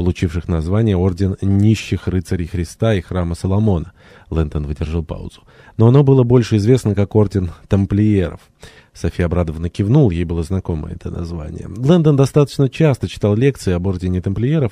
получивших название Орден Нищих Рыцарей Христа и Храма Соломона. Лэнтон выдержал паузу. Но оно было больше известно как Орден Тамплиеров. София обрадованно кивнул, ей было знакомо это название. Лэндон достаточно часто читал лекции об Ордене Тамплиеров,